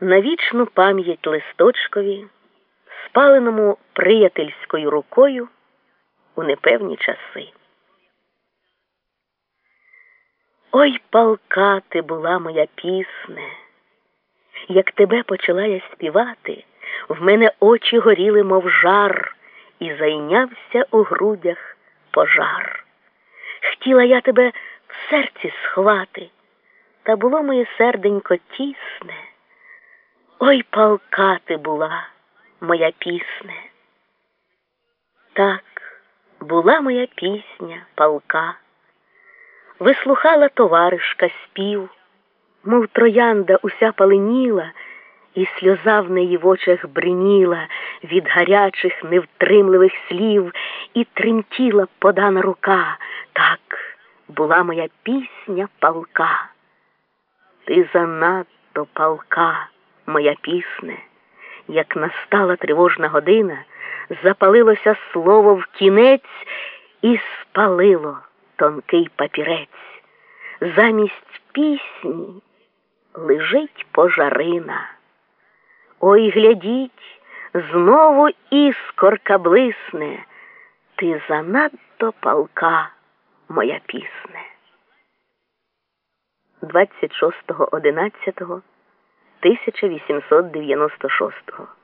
на вічну пам'ять листочкові, спаленому приятельською рукою у непевні часи. Ой, палка ти була моя пісне, як тебе почала я співати, в мене очі горіли, мов жар, і зайнявся у грудях пожар. Хотіла я тебе в серці схвати, та було моє серденько тісне. Ой, палка ти була, моя пісне. Так, була моя пісня, палка, вислухала товаришка спів, мов троянда уся паленіла, і сльоза в неї в очах бриніла від гарячих, невтримливих слів, і тремтіла подана рука. Так, була моя пісня палка. Ти занадто палка моя пісне, як настала тривожна година, запалилося слово в кінець і спалило тонкий папірець. Замість пісні лежить пожарина. Ой, глядіть, знову іскорка блисне, ти занадто палка моя пісне. 26.11 1896